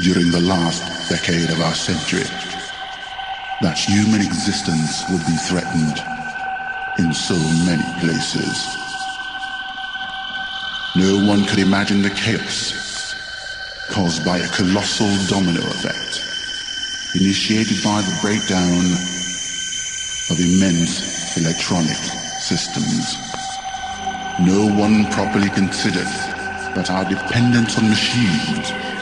during the last decade of our century that human existence would be threatened in so many places. No one could imagine the chaos caused by a colossal domino effect initiated by the breakdown of immense electronic systems. No one properly considered that our dependence on machines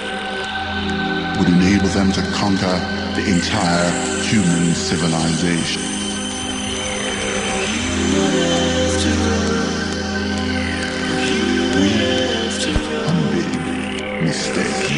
would enable them to conquer the entire human civilization. A big mistake.